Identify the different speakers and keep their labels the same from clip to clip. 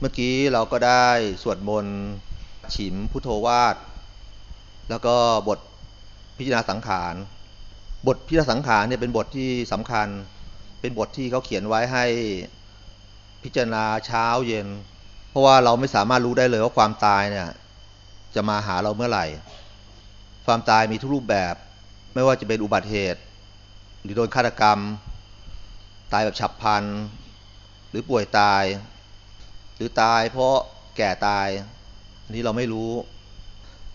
Speaker 1: เมื่อกี้เราก็ได้สวดมนต์ฉิมพุทโธวาท แล้วก็บทพิจารณาสังขาร บทพิจารณาสังขารเนี่ยเป็นบทที่สำคัญ เป็นบทที่เขาเขียนไว้ให้พิจารณาเช้าเย็น เพราะว่าเราไม่สามารถรู้ได้เลยว่าความตายเนี่ยจะมาหาเราเมื่อไหร่ ความตายมีทุกรูปแบบ ไม่ว่าจะเป็นอุบัติเหตุ หรือโดนฆาตกรรม ตายแบบฉับพลัน หรือป่วยตาย หรือตายเพราะแก่ตายอันนี้เราไม่รู้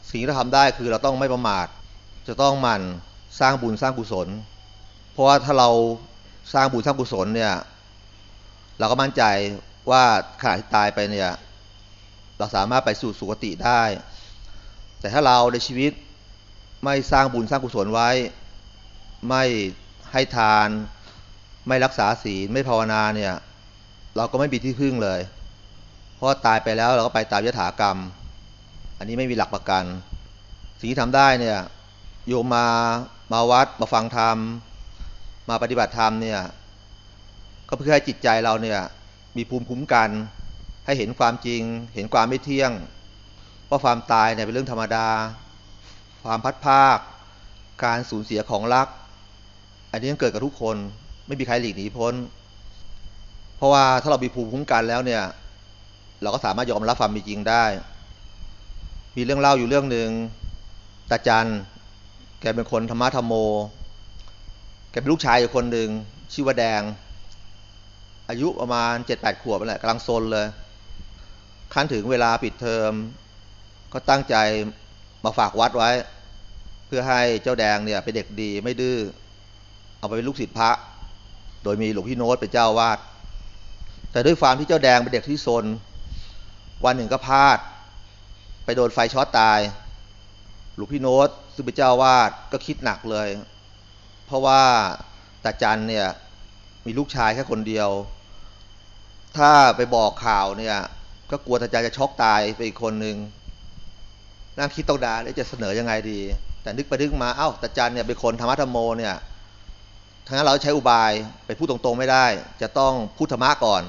Speaker 1: สิ่งที่เราทำได้คือเราต้องไม่ประมาท จะต้องหมั่นสร้างบุญสร้างกุศล เพราะว่าถ้าเราสร้างบุญสร้างกุศลเนี่ย เราก็มั่นใจว่าขณะที่ตายไปเนี่ย เราสามารถไปสู่สุคติได้ แต่ถ้าเราในชีวิตไม่สร้างบุญสร้างกุศลไว้ ไม่ให้ทาน ไม่รักษาศีลไม่ภาวนาเนี่ย เราก็ไม่มีที่พึ่งเลย ราะตายไปแล้วเราก็ไปตามยถากรรม อันนี้ไม่มีหลักประกัน สิ่งที่ทำได้เนี่ยโยมมามาวัดมาฟังธรรม มาปฏิบัติธรรมเนี่ยก็เพื่อให้จิตใจเราเนี่ยมีภูมิคุ้มกัน ให้เห็นความจริง เห็นความไม่เที่ยงว่าความตายเนี่ยเป็นเรื่องธรรมดา ความพัดภาค การสูญเสียของรัก อันนี้ยังเกิดกับทุกคนไม่มีใครหลีกหนีพ้น เพราะว่าถ้าเรามีภูมิคุ้มกันแล้วเนี่ย เราก็สามารถยอมรับความเป็นจริงได้ มีเรื่องเล่าอยู่เรื่องหนึ่งตาจันแกเป็นคนธรรมะธรรมโม แกเป็นลูกชายอยู่คนหนึ่งชื่อว่าแดง อายุประมาณเจ็ดแปดขวบนั่นแหละกำลังโซนเลยขั้นถึงเวลาปิดเทอม ก็ตั้งใจมาฝากวัดไว้ เพื่อให้เจ้าแดงเนี่ยเป็นเด็กดีไม่ดื้อเอาไปเป็นลูกศิษย์พระ โดยมีหลวงพี่โน้ตเป็นเจ้าอาวาสแต่ด้วยความที่เจ้าแดงเป็นเด็กที่ซน วันหนึ่งก็พลาด ไปโดนไฟช็อตตาย หลวงพี่โน้ตซึ่งเป็นเจ้าอาวาดก็คิดหนักเลย เพราะว่าตาจันเนี่ยมีลูกชายแค่คนเดียว ถ้าไปบอกข่าวเนี่ย ก็กลัวตาจันจะช็อกตายไปอีกคนหนึ่งนั่งคิดต้องดาแล้วจะเสนอยังไงดี แต่นึกไปนึกมาเอ้าตาจันเนี่ยเป็นคนธรรมะธรรมโมเนี่ยทั้งนั้นเราใช้อุบายไปพูดตรงๆไม่ได้ จะต้องพูดธรรมะก่อน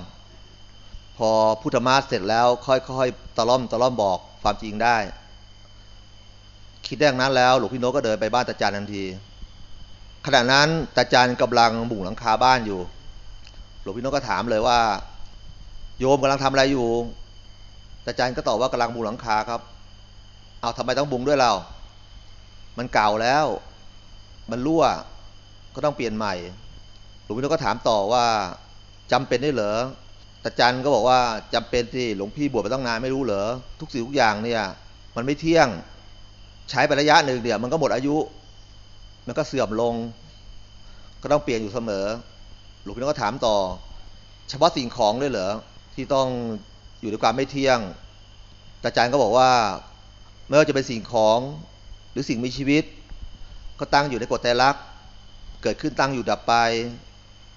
Speaker 1: พอพูดธรรมะเสร็จแล้วค่อยๆตะล่อมตะล่อมบอกความจริงได้ คิดได้งนั้นแล้ว หลวงพี่โนก็เดินไปบ้านตาจันทันที ขณะนั้นตาจันกำลังบุ่งหลังคาบ้านอยู่ หลวงพี่โนก็ถามเลยว่า โยมกำลังทำอะไรอยู่ตาจันก็ตอบว่ากำลังบุ่งหลังคาครับ เอาทำไมต้องบุงด้วยเรา มันเก่าแล้ว มันรั่วก็ต้องเปลี่ยนใหม่ หลวงพี่โนก็ถามต่อว่าจำเป็นได้เหรอ ตาจันก็บอกว่าจำเป็นที่หลวงพี่บวชมาตั้งนานไม่รู้เหรอทุกสิ่งทุกอย่างเนี่ย มันไม่เที่ยงใช้ไประยะหนึ่งเดี๋ยวมันก็หมดอายุ มันก็เสื่อมลง ก็ต้องเปลี่ยนอยู่เสมอ หลวงพี่ก็ถามต่อ เฉพาะสิ่งของด้วยเหรอที่ต้องอยู่ในความไม่เที่ยงตาจันก็บอกว่าไม่ว่าจะเป็นสิ่งของหรือสิ่งมีชีวิต ก็ตั้งอยู่ในกฎไตรลักษ์เกิดขึ้นตั้งอยู่ดับไป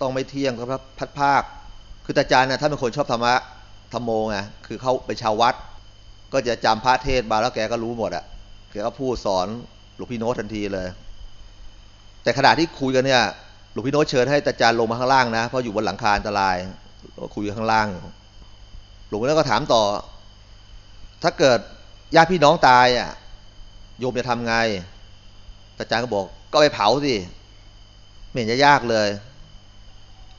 Speaker 1: ต้องไม่เที่ยงครับพัดภาค คือตาจารย์นะท่านเป็นคนชอบธรรมะธรรมโมไงคือเขาเป็นชาววัด ก็จะจำพระเทศมาแล้วแกก็รู้หมดอะแกก็พูดสอนหลวงพี่โน้ตทันทีเลย แต่ขณะที่คุยกันเนี่ยหลวงพี่โน้ตเชิญให้ตาจารย์ลงมาข้างล่างนะเพราะอยู่บนหลังคาอันตรายคุยกันข้างล่าง หลวงพี่โน้ตก็ถามต่อ ถ้าเกิดญาติพี่น้องตายอะโยมจะทำไงอาจารย์ก็บอก ก็ไปเผาสิไม่เห็นจะยากเลย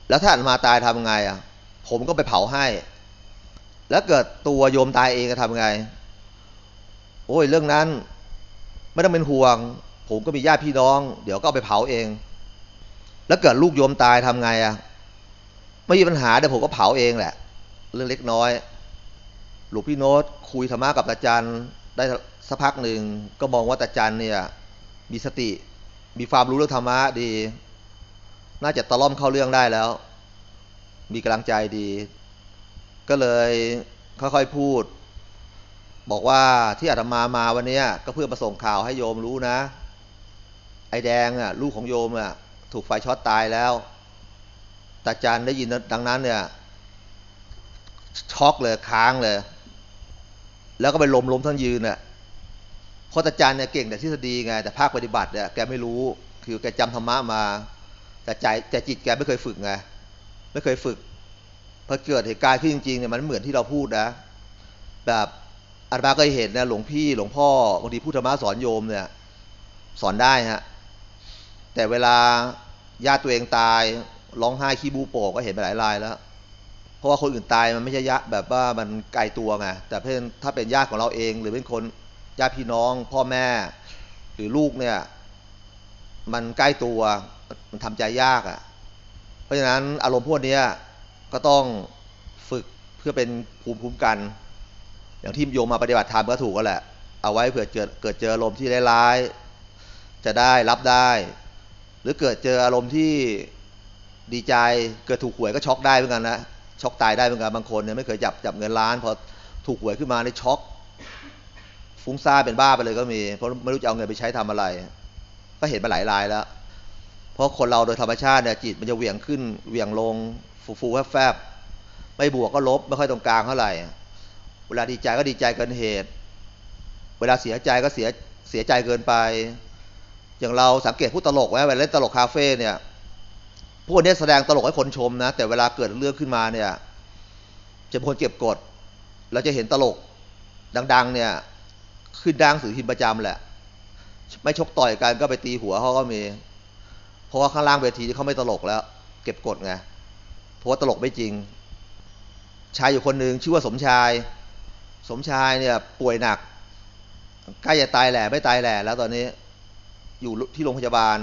Speaker 1: แล้วถ้ามาตายทำไงอะ ผมก็ไปเผาให้ แล้วเกิดตัวโยมตายเองจะทำไง โอ้ยเรื่องนั้น ไม่ต้องเป็นห่วง ผมก็มีญาติพี่น้อง เดี๋ยวก็ไปเผาเอง แล้วเกิดลูกโยมตายทำไงอะไม่มีปัญหาเดี๋ยวผมก็เผาเองแหละ เรื่องเล็กน้อย หลวงพี่โน้ตคุยธรรมะกับตาจันได้สักพักหนึ่งก็มองว่าตาจันเนี่ย มีสติ มีความรู้เรื่องธรรมะดี น่าจะตะล่อมเข้าเรื่องได้แล้ว มีกำลังใจดี ก็เลยค่อยๆพูด บอกว่าที่อาตมามาวันนี้ก็เพื่อมาส่งข่าวให้โยมรู้นะ ไอแดงอะลูกของโยมอะถูกไฟช็อตตายแล้วตาจันได้ยินดังนั้นเนี่ยช็อกเลยค้างเลย แล้วก็ไปล้มล้มทั้งยืนเนี่ยเพราะอาจารย์เนี่ยเก่งแต่ทฤษฎีไง แต่ภาคปฏิบัติเนี่ยแกไม่รู้คือแกจำธรรมะมา แต่ใจแต่จิตแกไม่เคยฝึกไง ไม่เคยฝึกพอเกิดเหตุการณ์ขึ้นจริงๆเนี่ยมันเหมือนที่เราพูดนะ แบบอาตมาก็เห็นนะหลวงพี่หลวงพ่อบางทีพูดธรรมะสอนโยมเนี่ย สอนได้ฮะแต่เวลาญาติตัวเองตายร้องไห้ขี้บูโปกก็เห็นไปหลายรายแล้ว เพราะว่าคนอื่นตายมันไม่ใช่ยะแบบว่ามันไกลตัวไงแต่เพื่อนถ้าเป็นญาติของเราเอง หรือเป็นคนญาติพี่น้อง พ่อแม่ หรือลูกเนี่ย มันใกล้ตัวมันทำใจยากอะ่ะ เพราะฉะนั้นอารมณ์พวกนี้ก็ต้องฝึกเพื่อเป็นภูมิคุ้มกัน อย่างที่โยมมาปฏิบัติธรรมก็ถูกก็แหละ เอาไว้เผื่อเกิดเกิดเจออารมณ์ที่ร้ายๆจะได้รับได้ หรือเกิดเจออารมณ์ที่ดีใจเกิดถูกหวยก็ช็อกได้เหมือนกันนะช็อกตายได้เหมือนกันบางคนเนี่ยไม่เคยจับจับเงินล้านพอถูกหวยขึ้นมาในช็อกฟุ้งซ่านเป็นบ้าไปเลยก็มี เพราะไม่รู้จะเอาเงินไปใช้ทำอะไร ก็เห็นมาหลายรายแล้ว เพราะคนเราโดยธรรมชาติเนี่ยจิตมันจะเหวี่ยงขึ้นเหวี่ยงลงฟูฟูแฟบๆไม่บวกก็ลบไม่ค่อยตรงกลางเท่าไหร่ เวลาดีใจก็ดีใจเกินเหตุ เวลาเสียใจก็เสียเสียใจเกินไป อย่างเราสังเกตผู้ตลกไว้เวลาเล่นตลกคาเฟ่เนี่ยพวกนี้แสดงตลกให้คนชมนะ แต่เวลาเกิดเรื่องขึ้นมาเนี่ยจะเป็นคนเก็บกดเราจะเห็นตลกดัง ๆ เนี่ยขึ้นดังสื่อพิมพ์ประจำแหละ ไม่ชกต่อยกันก็ไปตีหัวเขาก็มี เพราะว่าข้างล่างเวทีเขาไม่ตลกแล้ว เก็บกดไงเพราะว่าตลกไม่จริง ชายอยู่คนหนึ่งชื่อว่าสมชาย สมชายเนี่ยป่วยหนักใกล้จะตายแหล่ไม่ตายแหล่แล้วตอนนี้อยู่ที่โรงพยาบาล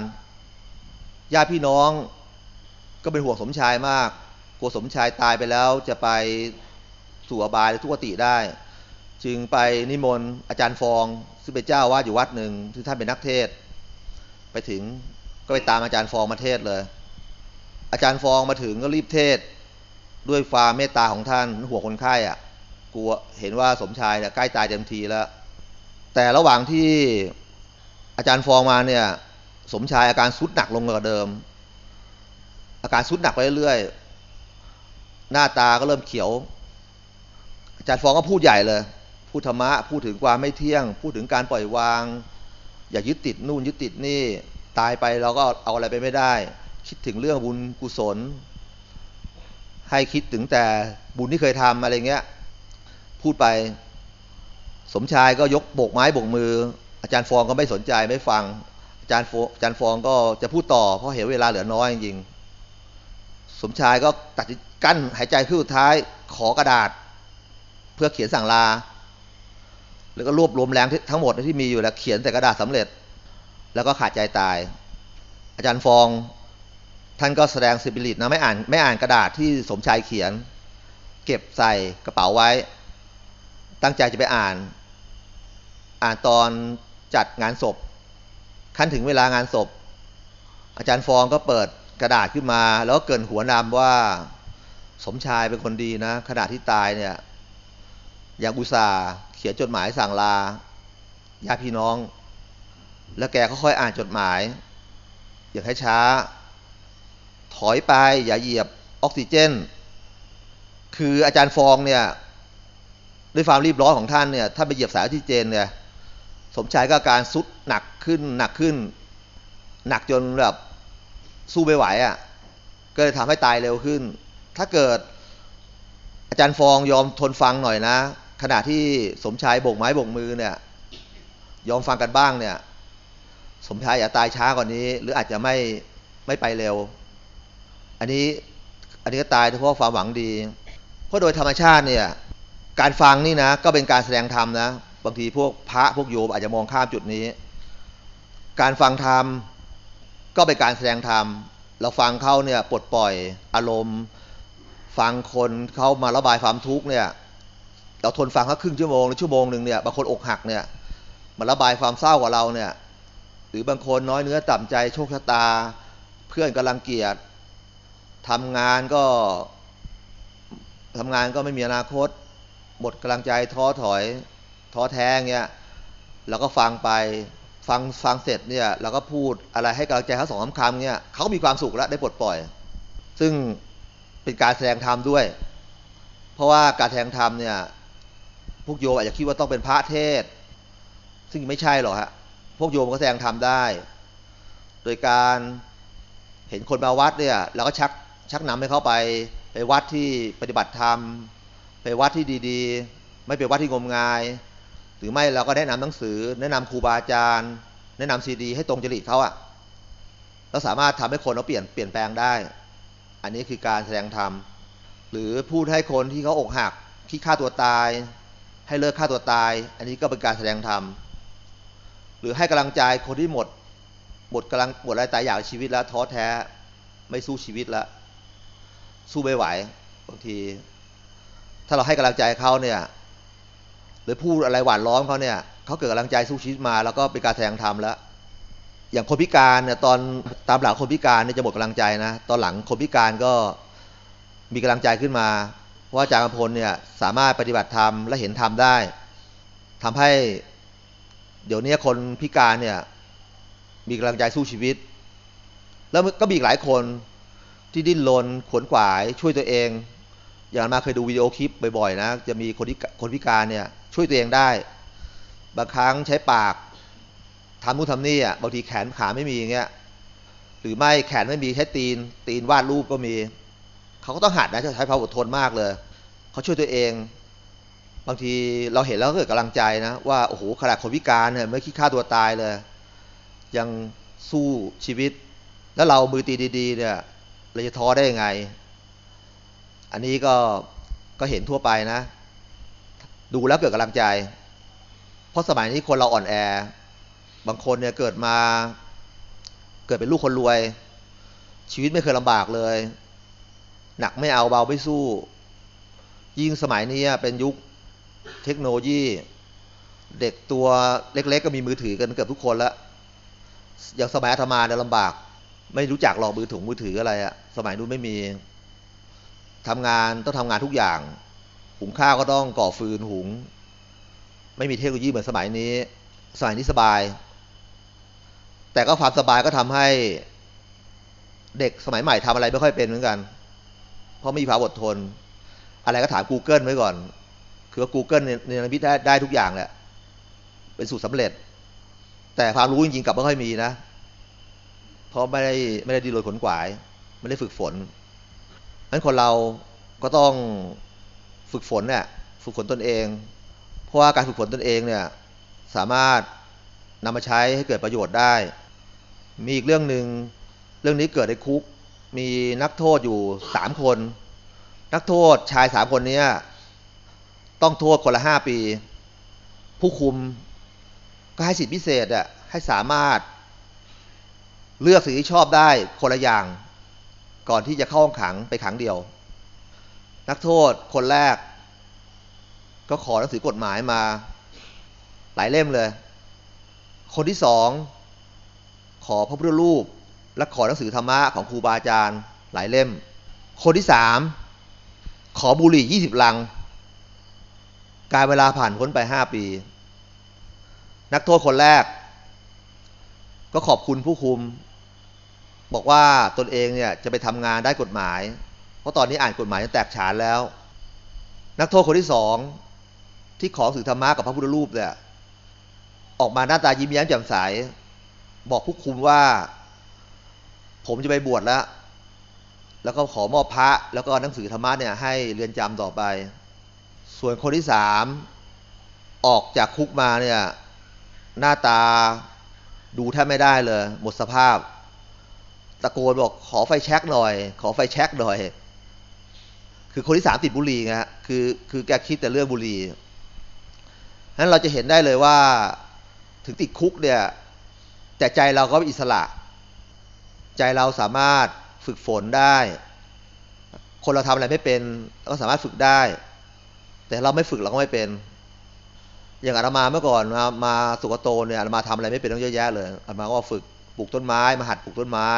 Speaker 1: ญาติพี่น้องก็เป็นห่วงสมชายมาก กลัวสมชายตายไปแล้วจะไปสู่อบายหรือทุกขติได้ จึงไปนิมนต์อาจารย์ฟอง ซึ่งเป็นเจ้าวาดอยู่วัดหนึ่งที่ท่านเป็นนักเทศ ไปถึง ก็ไปตามอาจารย์ฟองมาเทศเลย อาจารย์ฟองมาถึงก็รีบเทศ ด้วยความเมตตาของท่านห่วงคนไข้อะกลัวเห็นว่าสมชายเนี่ยใกล้ตายเต็มทีแล้ว แต่ระหว่างที่อาจารย์ฟองมาเนี่ย สมชายอาการสุดหนักลงกว่าเดิม อาการสุดหนักไปเรื่อยๆหน้าตาก็เริ่มเขียว อาจารย์ฟองก็พูดใหญ่เลย พูดธรรมะ พูดถึงความไม่เที่ยง พูดถึงการปล่อยวาง อย่ายึดติดนู่นยึดติดนี่ ตายไปเราก็เอาอะไรไปไม่ได้ คิดถึงเรื่องบุญกุศล ให้คิดถึงแต่บุญที่เคยทำอะไรเงี้ย พูดไป สมชายก็ยกโบกไม้โบกมือ อาจารย์ฟองก็ไม่สนใจไม่ฟัง อาจารย์ฟอาจารย์ฟองก็จะพูดต่อเพราะเห็นเวลาเหลือน้อยจริงๆสมชายก็ตัดกั้นหายใจขึ้นสุดท้ายขอกระดาษ เพื่อเขียนสั่งลา แล้วก็รวบรวมแรงทั้งหมดที่มีอยู่แล้วเขียนแต่กระดาษสำเร็จ แล้วก็ขาดใจตาย อาจารย์ฟองท่านก็แสดงสิบิลิตนะไม่อ่านไม่อ่านกระดาษที่สมชายเขียน เก็บใส่กระเป๋าไว้ ตั้งใจจะไปอ่าน อ่านตอนจัดงานศพขั้นถึงเวลางานศพ อาจารย์ฟองก็เปิดกระดาษขึ้นมา แล้วก็เกินหัวนำว่าสมชายเป็นคนดีนะขณะที่ตายเนี่ยยังอุตส่าห์เขียนจดหมายสั่งลาญาติพี่น้อง แล้วแกก็ค่อยอ่านจดหมาย อย่าให้ช้า ถอยไป อย่าเหยียบออกซิเจน คืออาจารย์ฟองเนี่ย ด้วยความรีบร้อนของท่านเนี่ย ถ้าไปเหยียบสายออกซิเจนเนี่ย สมชายก็อาการซุดหนักขึ้นหนักขึ้น หนักจนแบบสู้ไม่ไหวอะ่ะ ก็เลยทำให้ตายเร็วขึ้น ถ้าเกิดอาจารย์ฟองยอมทนฟังหน่อยนะ ขณะที่สมชายโบกไม้โบกมือเนี่ย ยอมฟังกันบ้างเนี่ย สมชายอาจจะตายช้ากว่านี้ หรืออาจจะไม่ไม่ไปเร็ว อันนี้อันนี้ก็ตายเพราะความหวังดี เพราะโดยธรรมชาติเนี่ยการฟังนี่นะ ก็เป็นการแสดงธรรมนะบางทีพวกพระพวกโยมอาจจะมองข้ามจุดนี้ การฟังธรรมก็เป็นการแสดงธรรมเราฟังเขาเนี่ยปลดปล่อยอารมณ์ ฟังคนเขามาระบายความทุกข์เนี่ย เราทนฟังเขาครึ่งชั่วโมงหรือชั่วโมงหนึ่งเนี่ยบางคนอกหักเนี่ยมาระบายความเศร้ากับเราเนี่ย รือบางคนน้อยเนื้อต่ำใจโชคชะตา เพื่อนกำลังเกลียดทำงานก็ทำงานก็ไม่มีอนาคต หมดกำลังใจท้อถอยท้อแท้เงี้ยเราก็ฟังไปฟังฟังเสร็จเนี่ยเราก็พูดอะไรให้กำลังใจเขาสองคำคำเนี่ยเขามีความสุขแล้วได้ปลดปล่อย ซึ่งเป็นการแสดงธรรมด้วย เพราะว่าการแสดงธรรมเนี่ยพวกโยอาจจะคิดว่าต้องเป็นพระเทศ ซึ่งไม่ใช่หรอกฮะ พวกโยมก็แสดงธรรมได้ โดยการเห็นคนมาวัดเนี่ยเราก็ชักชักนำให้เขาไปไปวัดที่ปฏิบัติธรรม ไปวัดที่ดีๆ ไม่เป็นวัดที่งมงาย หรือไม่เราก็แนะนำหนังสือ แนะนำครูบาอาจารย์ แนะนำซีดี ให้ตรงจริตเขาอะเราสามารถทำให้คนเราเปลี่ยนเปลี่ยนแปลงได้ อันนี้คือการแสดงธรรมหรือพูดให้คนที่เขาอกหักที่ฆ่าตัวตาย ให้เลิกฆ่าตัวตาย อันนี้ก็เป็นการแสดงธรรม รือให้กำลังใจคนที่หมด หมดกำลังหมดอะไรตายอยากชีวิตแล้วท้อแท้ไม่สู้ชีวิตแล้วสู้ไม่ไหวบางที ถ้าเราให้กำลังใจเขาเนี่ย หรือพูดอะไรหวานล้อมเขาเนี่ยเขาเกิดกำลังใจสู้ชีวิตมา แล้วก็เป็นการแสดงธรรมแล้วอย่างคนพิการเนี่ยตอนตามหลังคนพิการเนี่ยจะหมดกำลังใจนะตอนหลังคนพิการก็มีกำลังใจขึ้นมาเพราะว่าอาจารย์พลเนี่ยสามารถปฏิบัติธรรมและเห็นธรรมได้ทำให้ เดี๋ยวนี้คนพิการเนี่ย มีกำลังใจสู้ชีวิต แล้วก็มีอีกหลายคนที่ดิ้นรนขวนขวาย ช่วยตัวเอง อย่างมาเคยดูวิดีโอคลิปบ่อยๆนะ จะมีคนที่คนพิการเนี่ย ช่วยตัวเองได้ บางครั้งใช้ปากทำนู่นทำนี่อะบางทีแขนขาไม่มีอย่างเงี้ยหรือไม่แขนไม่มีใช้ตีน ตีนวาดรูปก็มี เขาก็ต้องหัดนะใช้ความอดทนมากเลย เขาช่วยตัวเอง บางทีเราเห็นแล้วก็เกิดกำลังใจนะ ว่าโอ้โหขนาดคนพิการเนี่ยไม่คิดฆ่าตัวตายเลย ยังสู้ชีวิต แล้วเรามือตีดี ๆ เนี่ยเราจะท้อได้ยังไง อันนี้ก็ก็เห็นทั่วไปนะ ดูแล้วเกิดกำลังใจ เพราะสมัยนี้คนเราอ่อนแอ บางคนเนี่ยเกิดมา เกิดเป็นลูกคนรวย ชีวิตไม่เคยลำบากเลย หนักไม่เอาเบาไม่สู้ ยิ่งสมัยนี้เป็นยุค เทคโนโลยี เด็กตัวเล็กๆก็มีมือถือกันเกือบทุกคนแล้วอย่างสมัยอาตมาเนี่ยลำบาก ไม่รู้จักหรอกมือถุงมือถืออะไรอะสมัยนู้นไม่มีทำงานต้องทำงานทุกอย่าง หุงข้าวก็ต้องก่อฟืนหุง ไม่มีเทคโนโลยีเหมือนสมัยนี้ สมัยนี้สบาย แต่ก็ความสบายก็ทำให้เด็กสมัยใหม่ทำอะไรไม่ค่อยเป็นเหมือนกัน เพราะไม่มีความอดทน อะไรก็ถาม Google ไว้ก่อน คือว่า Google เนี่ยนพิได้ได้ทุกอย่างแหละ เป็นสูตรสำเร็จ แต่ความรู้จริงๆกลับไม่ค่อยมีนะ เพราะไม่ได้ไม่ได้ดีโรยขนขวาย ไม่ได้ฝึกฝนนั้นคนเราก็ต้องฝึกฝนเนี่ยฝึกฝนตนเอง เพราะว่าการฝึกฝนตนเองเนี่ยสามารถนำมาใช้ให้เกิดประโยชน์ได้ มีอีกเรื่องหนึ่งเรื่องนี้เกิดในคุก มีนักโทษอยู่สามคน นักโทษชายสามคนนี้ ต้องโทษคนละห้าปี ผู้คุมก็ให้สิทธิพิเศษอะให้สามารถ เลือกสิ่งที่ชอบได้คนละอย่าง ก่อนที่จะเข้าห้องขังไปขังเดียว นักโทษคนแรก ก็ขอหนังสือกฎหมายมา หลายเล่มเลย คนที่สองขอพระพุทธรูป และขอหนังสือธรรมะของครูบาอาจารย์หลายเล่ม คนที่สามขอบุหรี่ยี่สิบลัง การเวลาผ่านพ้นไปห้าปี นักโทษคนแรก ก็ขอบคุณผู้คุม บอกว่าตนเองเนี่ยจะไปทำงานได้กฎหมาย เพราะตอนนี้อ่านกฎหมายแตกฉานแล้ว นักโทษคนที่สองที่ขอสื่อธรรมะกับพระพุทธรูปเนี่ยออกมาหน้าตายิ้มแย้มแจ่มใส บอกผู้คุมว่า ผมจะไปบวชแล้ว แล้วก็ขอมอบพระ แล้วก็หนังสือธรรมะเนี่ยให้เรียนจำต่อไป ส่วนคนที่สามออกจากคุกมาเนี่ยหน้าตาดูแทบไม่ได้เลย หมดสภาพ ตะโกนบอกขอไฟแช็กหน่อย ขอไฟแช็กหน่อย คือคนที่สามติดบุหรี่ไงคือคือแกคิดแต่เรื่องบุหรี่นั้นเราจะเห็นได้เลยว่าถึงติดคุกเนี่ยแต่ใจเราก็อิสระ ใจเราสามารถฝึกฝนได้ คนเราทำอะไรไม่เป็นก็สามารถฝึกได้ แต่เราไม่ฝึกเราก็ไม่เป็น อย่างอาตมาเมื่อก่อนมามาสุกโตเนี่ยอาตมาทำอะไรไม่เป็นต้องเยอะแยะเลยอาตมาก็ฝึกปลูกต้นไม้ มาหัดปลูกต้นไม้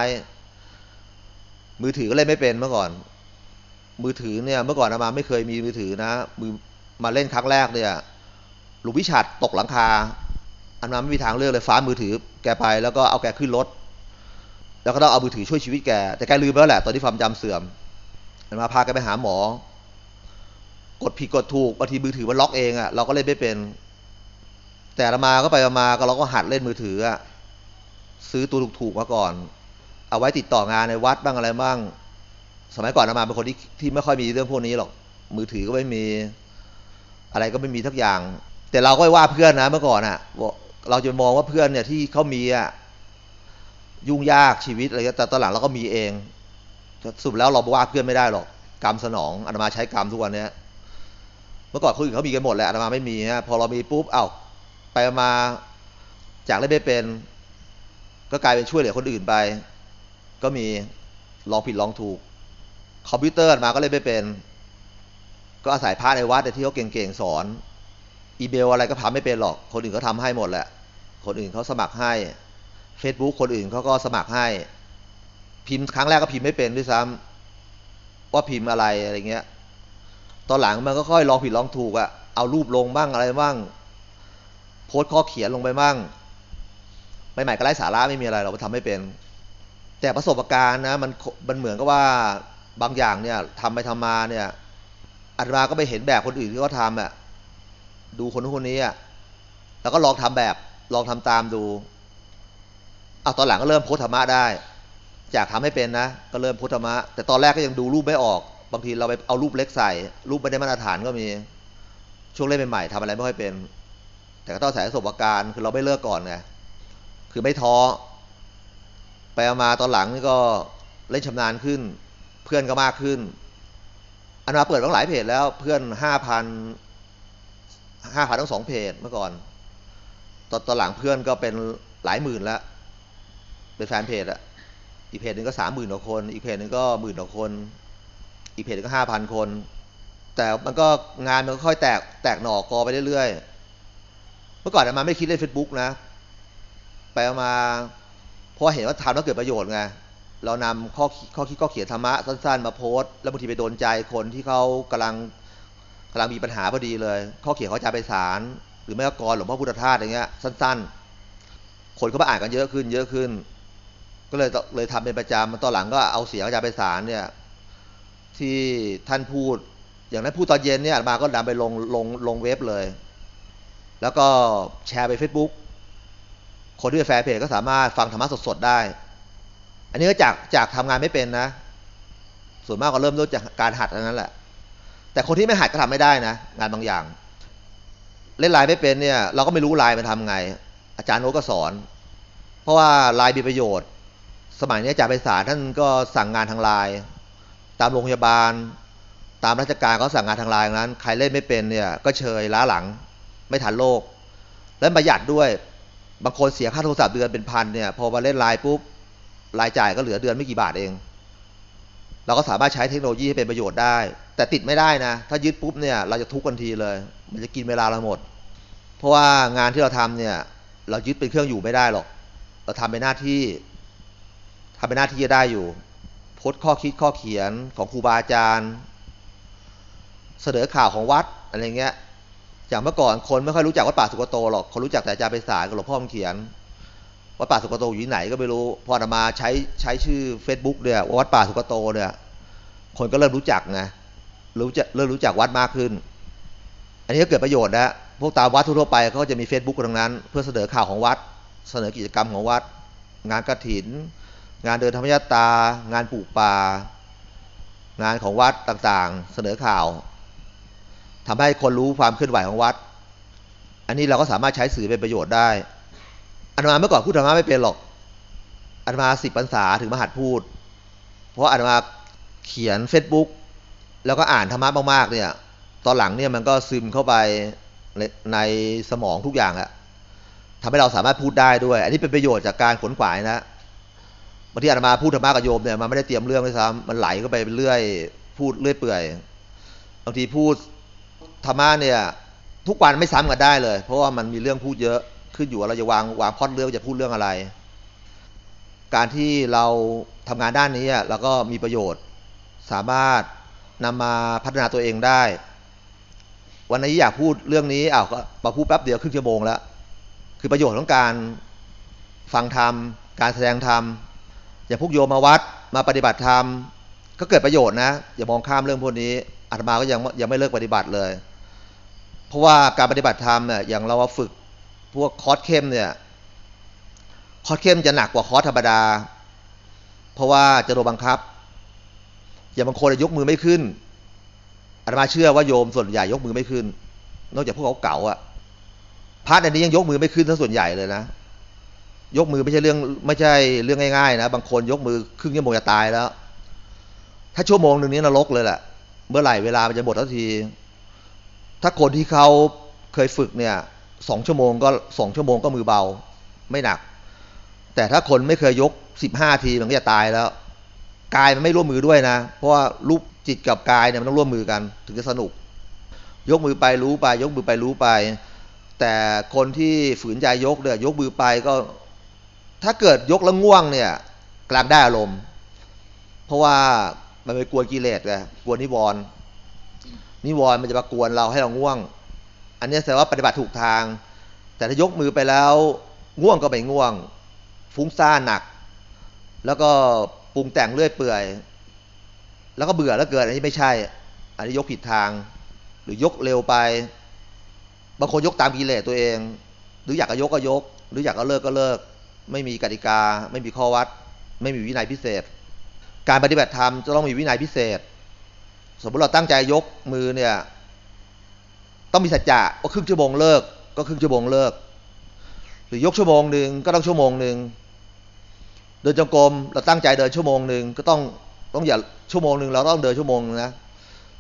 Speaker 1: มือถือก็เล่นไม่เป็นเมื่อก่อน มือถือเนี่ยเมื่อก่อนอามาไม่เคยมีมือถือนะ มือมาเล่นครั้งแรกเนี่ยหลวงพิชัดตกหลังคาอันมาไม่มีทางเลือกเลยฟ้ามือถือแกไปแล้วก็เอาแกขึ้นรถแล้วก็ต้องเอามือถือช่วยชีวิตแก แต่แกลืมไปแล้วแหละ ตอนที่ความจำเสื่อมอันมาพาแกไปหาหมอ กดผิดกดถูกบางทีมือถือมันล็อกเองอะ่ะเราก็เล่นไม่เป็น แต่อามาก็ไปมาก็เราก็หัดเล่นมือถืออะ่ะซื้อตัวถูกๆมาก่อน เอาไว้ติดต่องานในวัดบ้างอะไรบ้าง สมัยก่อนอามาเป็นคนที่ที่ไม่ค่อยมีเรื่องพวกนี้หรอก มือถือก็ไม่มี อะไรก็ไม่มีทักอย่าง แต่เราก็ไม่ว่าเพื่อนนะเมื่อก่อนอะเราจะมองว่าเพื่อนเนี่ยที่เขามีอะยุ่งยากชีวิตอะไรแต่ตอนหลังเราก็มีเองสุดแล้วเราว่าเพื่อนไม่ได้หรอกกรรมสนองอามาใช้กรรมทุกวันเนี้ย เมื่อก่อนคนอื่นเขามีกันหมดแหละอาตมาไม่มีฮะพอเรามีปุ๊บเอ้าไปมาจากเล่นไม่เป็น ก็กลายเป็นช่วยเหลือคนอื่นไป ก็มีลองผิดลองถูก คอมพิวเตอร์มาก็เล่นไม่เป็น ก็อาศัยพระในวัดที่เขาเก่งๆสอน อีเมลอะไรก็ทำไม่เป็นหรอก คนอื่นเขาทาให้หมดแหละ คนอื่นเขาสมัครให้ Facebook คนอื่นเขาก็สมัครให้ พิมพ์ครั้งแรกก็พิมพ์ไม่เป็นด้วยซ้ำว่าพิมพ์อะไรอะไรเงี้ย ตอนหลังมันก็ค่อยลองผิดลองถูกอะเอารูปลงบ้างอะไรบ้าง โพสต์ข้อเขียนลงไปบ้างใหม่ๆก็ไร้สาระไม่มีอะไรเราทำไม่เป็น แต่ประสบการณ์นะมันมันเหมือนกับว่าบางอย่างเนี่ยทำไปทำมาเนี่ยอัตมาก็ไปเห็นแบบคนอื่นที่เขาทำอะดูคนนู้นคนนี้อะแล้วก็ลองทำแบบลองทำตามดูเอาตอนหลังก็เริ่มโพสธรรมะได้ จากทำให้เป็นนะ ก็เริ่มโพสธรรมะแต่ตอนแรกก็ยังดูรูปไม่ออก บางทีเราไปเอารูปเล็กใส่ รูปไม่ได้มาตรฐานก็มีช่วงเล่นใหม่ๆทำอะไรไม่ค่อยเป็น แต่ก็ต้องใส่ประสบการณ์คือเราไม่เลิกก่อนไงคือไม่ท้อไปเอามาตอนหลังนี่ก็เล่นชำนาญขึ้น เพื่อนก็มากขึ้น อันมาเปิดตั้งหลายเพจแล้วเพื่อนห้าพันห้าพันทั้งสองเพจเมื่อก่อนตอนตอนหลังเพื่อนก็เป็นหลายหมื่นแล้ว เป็นแฟนเพจอะอีกเพจหนึ่งก็สามหมื่นกว่าคน อีกเพจหนึ่งก็หมื่นกว่าคน อีกเพจก็ห้าพันคน แต่มันก็งานมันก็ค่อยแตกแตกหน่อกอไปเรื่อยๆ เมื่อก่อนมาไม่คิดเล่นเฟซบุ๊กนะ ไปมาเพราะเห็นว่าทำแล้วเกิดประโยชน์ไง เรานำข้อข้อคิดข้อเขียนธรรมะสั้นๆ มาโพสต์แล้วบางทีไปโดนใจคนที่เขากำลังกำลังมีปัญหาพอดีเลย ข้อเขียนเขาจะไปสารหรือไม่ก็กรหลวงพ่อพุทธทาสอย่างเงี้ยสั้น ๆ คนเขามาอ่านกันเยอะขึ้นเยอะขึ้น ก็เลยเลยทำเป็นประจำตอนหลังก็เอาเสียงอาจารย์ไปสารเนี่ย ที่ท่านพูด อย่างนั้นพูดตอนเย็นเนี่ยมาก็นำไปลงลงลงเว็บเลย แล้วก็แชร์ไป Facebook คนที่เป็นแฟนเพจก็สามารถฟังธรรมะสดๆได้ อันนี้ก็จากจากทำงานไม่เป็นนะ ส่วนมากก็เริ่มต้นจากการหัดนั้นแหละ แต่คนที่ไม่หัดก็ทำไม่ได้นะ งานบางอย่าง เล่นไลน์ไม่เป็นเนี่ย เราก็ไม่รู้ไลน์มันทำไง อาจารย์โน้ก็สอน เพราะว่าไลน์มีประโยชน์ สมัยนี้อาจารย์ไปสาท่านก็สั่งงานทางไลน์ ตามโรงพยาบาล ตามราชการเขาสั่งงานทางไลน์นั้น ใครเล่นไม่เป็นเนี่ยก็เชยล้าหลัง ไม่ทันโลก และประหยัดด้วย บางคนเสียค่าโทรศัพท์เดือนเป็นพันเนี่ย พอมาเล่นไลน์ปุ๊บรายจ่ายก็เหลือเดือนไม่กี่บาทเอง เราก็สามารถใช้เทคโนโลยีให้เป็นประโยชน์ได้ แต่ติดไม่ได้นะ ถ้ายึดปุ๊บเนี่ยเราจะทุกข์ทันทีเลย มันจะกินเวลาเราหมด เพราะว่างานที่เราทำเนี่ย เรายึดเป็นเครื่องอยู่ไม่ได้หรอก เราทำเป็นหน้าที่ทำเป็นหน้าที่จะได้อยู่ โพสต์ข้อคิดข้อเขียนของครูบาอาจารย์ เสนอข่าวของวัดอะไรเงี้ยอย่างเมื่อก่อนคนไม่ค่อยรู้จักวัดป่าสุกโตหรอกคนรู้จักแต่อาจารย์ไปสายกับหลวงพ่อมเขียนวัดป่าสุกโตอยู่ที่ไหนก็ไม่รู้พออามาใช้ใช้ชื่อ Facebook เนี่ยวัดป่าสุกโตเนี่ยคนก็เริ่มรู้จักไงรู้จักเริ่มรู้จักวัดมากขึ้น อันนี้ก็เกิดประโยชน์นะพวกตามวัดทั่วไปเขาก็จะมี Facebook ทั้งนั้น เพื่อเสนอข่าวของวัด เสนอกิจกรรมของวัด งานกระถิน งานเดินธรรมยตา งานปลูกป่า งานของวัดต่างๆ เสนอข่าวทำให้คนรู้ความเคลื่อนไหวของวัด อันนี้เราก็สามารถใช้สื่อเป็นประโยชน์ได้อันมาเมื่อก่อนพูดธรรมะไม่เป็นหรอกอันมาสิบพรรษาถึงมาหัดพูด เพราะอันมาเขียน Facebook แล้วก็อ่านธรรมะมากๆเนี่ย ตอนหลังเนี่ยมันก็ซึมเข้าไปในสมองทุกอย่างอะทำให้เราสามารถพูดได้ด้วย อันนี้เป็นประโยชน์จากการขนขวายนะ บางทีอาตมาพูดธรรมะกับโยมเนี่ยมันไม่ได้เตรียมเรื่องเลยซ้ำมันไหลเข้าไปเรื่อยพูดเรื่อยเปื่อยบางทีพูดธรรมะเนี่ยทุกวันไม่ซ้ำกันได้เลย เพราะว่ามันมีเรื่องพูดเยอะขึ้นอยู่ว่าเราจะวางวางพอดเรื่องจะพูดเรื่องอะไร การที่เราทำงานด้านนี้เราก็มีประโยชน์ สามารถนำมาพัฒนาตัวเองได้ วันนี้อยากพูดเรื่องนี้อ้าวก็มาพูดแป๊บเดียวครึ่งชั่วโมงแล้วคือประโยชน์ของการฟังธรรมการแสดงธรรม อย่างพวกโยมมาวัดมาปฏิบัติธรรมก็เกิดประโยชน์นะอย่ามองข้ามเรื่องพวกนี้อาตมาก็ยังยังไม่เลิกปฏิบัติเลย เพราะว่าการปฏิบัติธรรมเนี่ยอย่างเราฝึกพวกคอร์สเข้มเนี่ยคอร์สเข้มจะหนักกว่าคอร์สธรรมดา เพราะว่าจะโดนบังคับ อย่างบางคนยกมือไม่ขึ้นอาตมาเชื่อว่าโยมส่วนใหญ่ยกมือไม่ขึ้น นอกจากพวกเขาเก่าอะพระในนี้ยังยกมือไม่ขึ้นซะส่วนใหญ่เลยนะ ยกมือไม่ใช่เรื่องไม่ใช่เรื่องง่ายๆนะ บางคนยกมือครึ่งชั่วโมงจะตายแล้ว ถ้าชั่วโมงหนึ่งนี้นรกเลยแหละเมื่อไหร่เวลามันจะหมดทันที ถ้าคนที่เขาเคยฝึกเนี่ยสองชั่วโมงก็สองชั่วโมงก็มือเบา ไม่หนัก แต่ถ้าคนไม่เคยยกสิบห้าทีมันก็จะตายแล้วกายมันไม่ร่วมมือด้วยนะ เพราะว่ารูปจิตกับกายเนี่ยมันต้องร่วมมือกัน ถึงจะสนุก ยกมือไปรู้ไป ยกมือไปรู้ไป แต่คนที่ฝืนใจยกเนี่ยยกมือไปก็ ถ้าเกิดยกแล้วง่วงเนี่ยกลางได้อารมณ์ เพราะว่ามันไปกวนกิเลสไงกวนนิวรณ์นิวรณ์มันจะมากวนเราให้เราง่วง อันนี้แสดงว่าปฏิบัติถูกทาง แต่ถ้ายกมือไปแล้วง่วงก็ไม่ง่วง ฟุ้งซ่านหนัก แล้วก็ปรุงแต่งเรื่อยเปื่อย แล้วก็เบื่อแล้วเกินอันนี้ไม่ใช่ อันนี้ยกผิดทาง หรือยกเร็วไป บางคนยกตามกิเลสตัวเอง หรืออยากจะยกก็ยก หรืออยากจะเลิกก็เลิก ไม่มีกติกา ไม่มีข้อวัด ไม่มีวินัยพิเศษ การปฏิบัติธรรมจะต้องมีวินัยพิเศษ สมมติเราตั้งใจยกมือเนี่ย ต้องมีสัจจะว่าครึ่งชั่วโมงเลิก ก็ครึ่งชั่วโมงเลิก หรือยกชั่วโมงหนึ่งก็ต้องชั่วโมงหนึ่งเดินจงกรมเราตั้งใจเดินชั่วโมงหนึ่งก็ต้องต้องอย่าชั่วโมงหนึ่งเราต้องเดินชั่วโมงนะ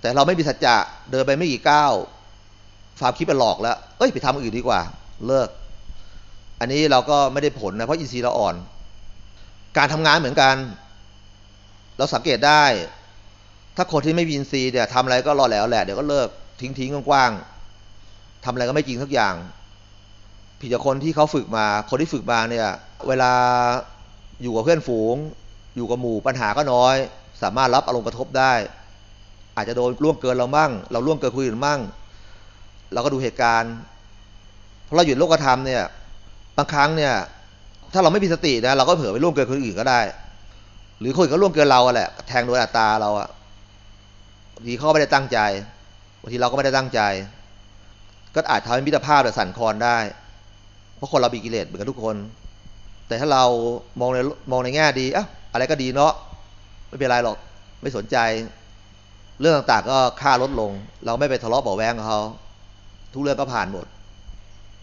Speaker 1: แต่เราไม่มีสัจจะเดินไปไม่กี่ก้าวความคิดเป็นหลอกแล้ว เอ้ยไปทำอื่นดีกว่า เลิก อันนี้เราก็ไม่ได้ผลนะเพราะอินทรีย์เราอ่อน การทำงานเหมือนกัน เราสังเกตได้ ถ้าคนที่ไม่มีอินทรีย์เนี่ยทำอะไรก็รอแล้วแหละเดี๋ยวก็เลิกทิ้งทิ้งกว้างๆทำอะไรก็ไม่จริงสักอย่าง ผิดจากคนที่เขาฝึกมา คนที่ฝึกมาเนี่ยเวลาอยู่กับเพื่อนฝูง อยู่กับหมู่ปัญหาก็น้อย สามารถรับอารมณ์กระทบได้ อาจจะโดนล่วงเกินเรามั่ง เราล่วงเกินคนอื่นมั่ง เราก็ดูเหตุการณ์ เพราะเราอยู่โลกธรรมเนี่ย บางครั้งเนี่ย ถ้าเราไม่มีสตินะเราก็เผลอไปล่วงเกินคนอื่นก็ได้ หรือคนอื่นก็ล่วงเกินเราแหละแทงโดยอัตตาเราอะบางทีเขาไม่ได้ตั้งใจบางทีเราก็ไม่ได้ตั้งใจ ก็อาจทำให้มิตรภาพแบบสั่นคลอนได้ เพราะคนเรามีกิเลสเหมือนกันทุกคน แต่ถ้าเรามองในมองในแง่ดีอะอะไรก็ดีเนาะไม่เป็นไรหรอกไม่สนใจ เรื่องต่างๆก็ค่าลดลง เราไม่ไปทะเลาะเบาแวงกับเขาทุกเรื่องก็ผ่านหมด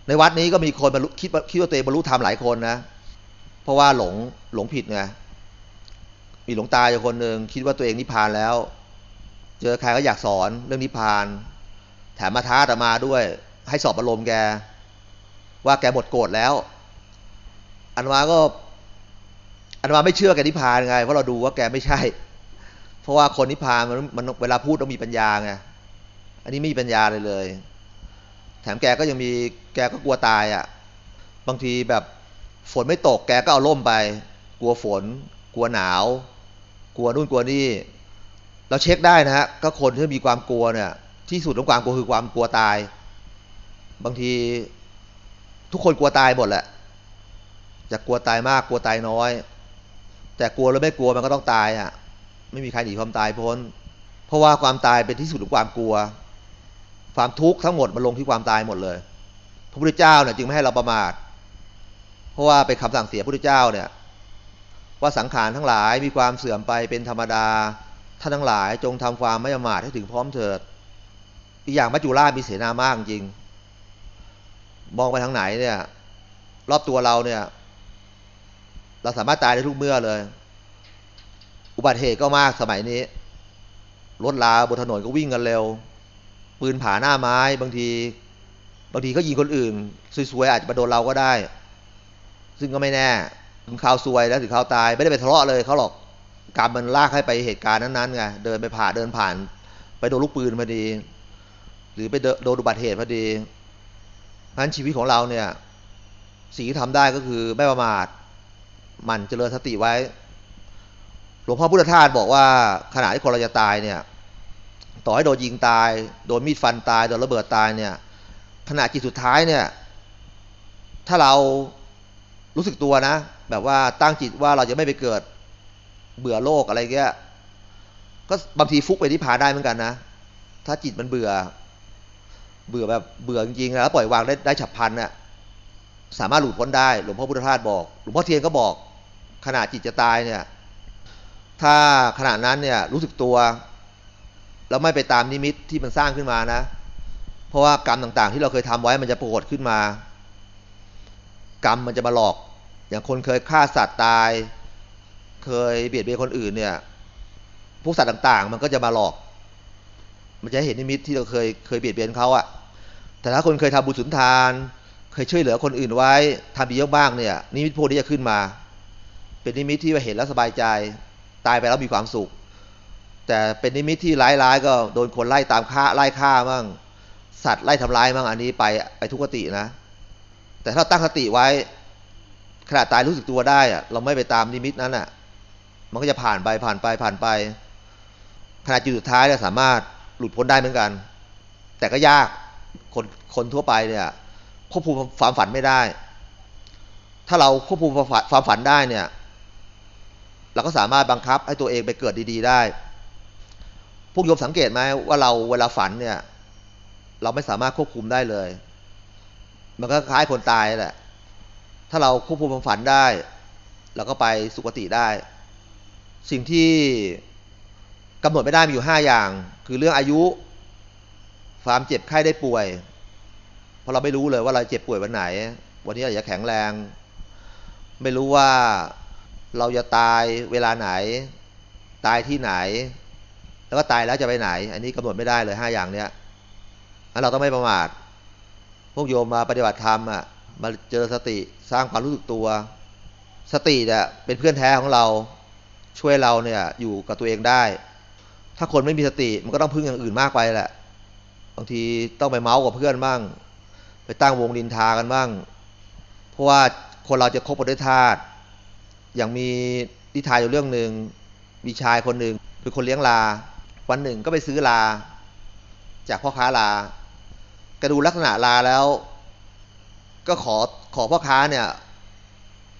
Speaker 1: ในวัดนี้ก็มีคนบรรลุคิดว่าคิดว่าตัวเองบรรลุธรรมหลายคนนะ เพราะว่าหลงหลงผิดไงมีหลวงตาอยู่คนหนึ่งคิดว่าตัวเองนิพพานแล้ว เจอใครก็อยากสอนเรื่องนิพพาน แถมมาท้าอาตมาด้วย ให้สอบอารมณ์แก ว่าแกหมดโกรธแล้ว อันมาก็ อันมาไม่เชื่อแกนิพพานไงเพราะเราดูว่าแกไม่ใช่ เพราะว่าคนนิพพานมันมันเวลาพูดต้องมีปัญญาไงอันนี้ไม่มีปัญญาเลยเลย แถมแกก็ยังมีแกก็กลัวตายอะ่ะ บางทีแบบฝนไม่ตกแกก็เอาล่มไป กลัวฝน กลัวหนาว กลัวนู่นกลัวนี่ เราเช็คได้นะฮะ ก็คนที่มีความกลัวเนี่ย ที่สุดของความกลัวคือความกลัวตาย บางทีทุกคนกลัวตายหมดแหละ จะกลัวตายมากกลัวตายน้อย แต่กลัวหรือไม่กลัวมันก็ต้องตายอะ ไม่มีใครหนีความตายพ้น เพราะว่าความตายเป็นที่สุดของความกลัว ความทุกข์ทั้งหมดมันลงที่ความตายหมดเลย พระพุทธเจ้าเนี่ยจึงไม่ให้เราประมาท เพราะว่าเป็นคำสั่งเสียพระพุทธเจ้าเนี่ยว่าสังขารทั้งหลายมีความเสื่อมไปเป็นธรรมดาท่านทั้งหลายจงทำความไม่ประมาทให้ถึงพร้อมเถิดอีกอย่างมัจจุราชมีเสนามากจริง มองไปทางไหนเนี่ย รอบตัวเราเนี่ย เราสามารถตายได้ทุกเมื่อเลย อุบัติเหตุก็มากสมัยนี้ รถลาบนถนนก็วิ่งกันเร็ว ปืนผาหน้าไม้บางที บางทีก็ยิงคนอื่นซวยๆอาจจะมาโดนเราก็ได้ ซึ่งก็ไม่แน่ถึงข่าวซวยแล้วถึงข่าวตายไม่ได้ไปทะเลาะเลยเขาหรอกกรรมมันลากให้ไปเหตุการณ์นั้นๆไงเดินไปผ่าเดินผ่าน ไปโดนลูกปืนพอดี หรือไปโดนอุบัติเหตุพอดีเพราะฉะนั้นชีวิตของเราเนี่ยสิ่งที่ทำได้ก็คือไม่ประมาทหมันเจริญสติไว้ หลวงพ่อพุทธทาสบอกว่าขณะที่คนเราจะตายเนี่ย ต่อให้โดนยิงตาย โดนมีดฟันตาย โดนระเบิดตายเนี่ยขณะจิตสุดท้ายเนี่ย ถ้าเรารู้สึกตัวนะ แบบว่าตั้งจิตว่าเราจะไม่ไปเกิดเบื่อโลกอะไรเงี้ย ก็บางทีฟุกไปที่พาได้เหมือนกันนะ ถ้าจิตมันเบื่อ เบื่อแบบเบื่อจริงๆแล้วปล่อยวางได้ได้ฉับพลันเนี่ยสามารถหลุดพ้นได้ หลวงพ่อพุทธทาสบอก หลวงพ่อเทียนก็บอก ขณะจิตจะตายเนี่ย ถ้าขณะนั้นเนี่ยรู้สึกตัว แล้วไม่ไปตามนิมิตที่มันสร้างขึ้นมานะ เพราะว่ากรรมต่างๆ ที่เราเคยทำไว้มันจะปรากฏขึ้นมา กรรมมันจะมาหลอก อย่างคนเคยฆ่าสัตว์ตาย เคยเบียดเบียนคนอื่นเนี่ย พวกสัตว์ต่างๆ มันก็จะมาหลอก มันจะเห็นนิมิตที่เราเคยเคยเบียดเบียนเขาอะแต่ถ้าคนเคยทำบุญสุนทาน เคยช่วยเหลือคนอื่นไว้ทำดีบ้างเนี่ย นิมิตพวกนี้จะขึ้นมา เป็นนิมิตที่ว่าเห็นแล้วสบายใจ ตายไปแล้วมีความสุข แต่เป็นนิมิตที่ร้ายๆก็โดนคนไล่ตามฆ่าไล่ฆ่ามั่งสัตว์ไล่ทำร้ายมั่งอันนี้ไปไปทุคตินะ แต่ถ้าตั้งสติไว้ขณะตายรู้สึกตัวได้อะเราไม่ไปตามนิมิตนั้นอะมันก็จะผ่านไปผ่านไปผ่านไปขณะจุดสุดท้ายเนี่ยสามารถหลุดพ้นได้เหมือนกัน แต่ก็ยากคนคนทั่วไปเนี่ยควบคุมความฝันไม่ได้ ถ้าเราควบคุมความฝันได้เนี่ย เราก็สามารถบังคับให้ตัวเองไปเกิดดี ๆ ได้ พวกโยมสังเกตไหมว่าเราเวลาฝันเนี่ย เราไม่สามารถควบคุมได้เลย มันก็คล้ายคนตายแหละ ถ้าเราควบคุมความฝันได้เราก็ไปสุคติได้ สิ่งที่กำหนดไม่ได้มีอยู่ห้าอย่าง คือเรื่องอายุ ความเจ็บไข้ได้ป่วย เพราะเราไม่รู้เลยว่าเราเจ็บป่วยวันไหน วันนี้เราจะแข็งแรง ไม่รู้ว่าเราจะตายเวลาไหน ตายที่ไหน แล้วก็ตายแล้วจะไปไหน อันนี้กำหนดไม่ได้เลยห้าอย่างเนี้ยงั้นเราต้องไม่ประมาท พวกโยมมาปฏิบัติธรรมอะ มาเจอสติสร้างความรู้สึกตัว สติเนี่ยเป็นเพื่อนแท้ของเราช่วยเราเนี่ยอยู่กับตัวเองได้ ถ้าคนไม่มีสติมันก็ต้องพึ่งอย่างอื่นมากไปแหละ บางทีต้องไปเมาส์กับเพื่อนบ้าง ไปตั้งวงดินทากันบ้าง เพราะว่าคนเราจะคบกันด้วยธาตุ อย่างมีนิทานอยู่เรื่องหนึ่งมีชายคนหนึ่งเป็นคนเลี้ยงลา วันหนึ่งก็ไปซื้อลา จากพ่อค้าลา กระดูลักษณะลาแล้ว ก็ขอขอพ่อค้าเนี่ย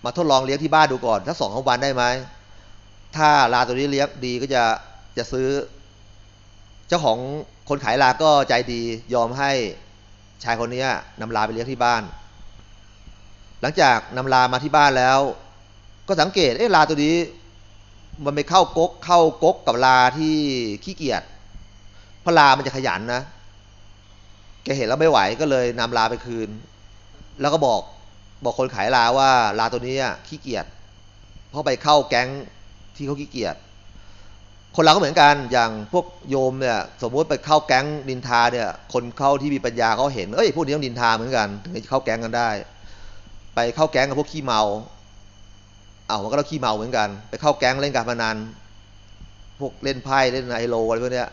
Speaker 1: มาทดลองเลี้ยงที่บ้านดูก่อนสักสองสาวันได้ไหม ถ้าลาตัวนี้เลี้ยงดีก็จะจะซื้อ เจ้าของคนขายลาก็ใจดียอมให้ชายคนนี้นำลาไปเลี้ยงที่บ้าน หลังจากนำลามาที่บ้านแล้ว ก็สังเกตเอ๊ะลาตัวนี้ มันไปเข้ากกเข้ากกกับลาที่ขี้เกียจเพราะลามันจะขยันนะ แกเห็นแล้วไม่ไหวก็เลยนำลาไปคืน แล้วก็บอกบอกคนขายลาว่าลาตัวนี้ขี้เกียจเพราะไปเข้าแก๊งที่เขาขี้เกียจคนเราก็เหมือนกันอย่างพวกโยมเนี่ยสมมุติไปเข้าแก๊งดินทาเนี่ย คนเข้าที่มีปัญญาเขาเห็นเอ้ยพวกนี้ต้องดินทาเหมือนกันถึงจะเข้าแก๊งกันได้ ไปเข้าแก๊งกับพวกขี้เมา เอามันก็ต้องขี้เมาเหมือนกัน ไปเข้าแก๊งเล่นการพนันพวกเล่นไพ่เล่นไอโลอะไรพวกเนี้ย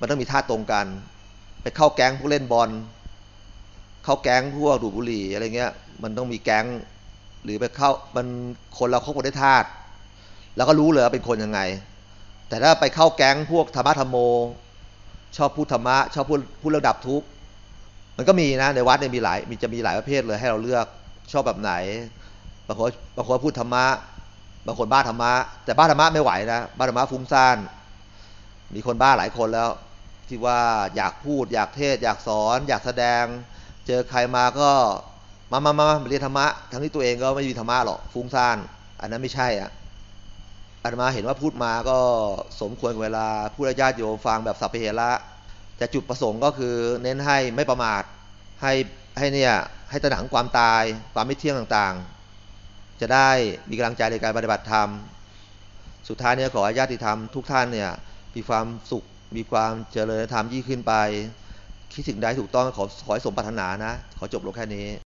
Speaker 1: มันต้องมีท่าตรงกัน ไปเข้าแก๊งพวกเล่นบอลเข้าแก๊งพวกดูดบุหรี่อะไรเงี้ย มันต้องมีแก๊ง หรือไปเข้ามันคนเราคบกันได้ธาตุแล้วก็รู้เลยว่าเป็นคนยังไง แต่ถ้าไปเข้าแก๊งพวกธรรมะธรรมโม ชอบพูดธรรมะ ชอบพูดพูดเรื่องดับทุกข์มันก็มีนะในวัดเนี่ยมีหลายมีจะมีหลายประเภทเลยให้เราเลือกชอบแบบไหน บางคนบางคนพูดธรรมะบางคนบ้าธรรมะแต่บ้าธรรมะไม่ไหวนะบ้าธรรมะฟุ้งซ่านมีคนบ้าหลายคนแล้ว ที่ว่าอยากพูด อยากเทศ อยากสอน อยากแสดง เจอใครมาก็มามามามาเรียนธรรมะ ทั้งที่ตัวเองก็ไม่มีธรรมะหรอกฟุ้งซ่าน อันนั้นไม่ใช่อะอาตมาเห็นว่าพูดมาก็สมควรเวลาผู้ญาติโยมฟังแบบสัพเพเหระแต่จุดประสงค์ก็คือเน้นให้ไม่ประมาทให้ให้เนี่ยให้ตระหนักความตายความไม่เที่ยงต่างๆ จะได้มีกำลังใจในการปฏิบัติธรรม สุดท้ายเนี่ยขอญาติธรรมทุกท่านเนี่ยมีความสุขมีความเจริญธรรมยิ่งขึ้นไป คิดถึงใดถูกต้องขอขอให้สมปรารถนานะ ขอจบลงแค่นี้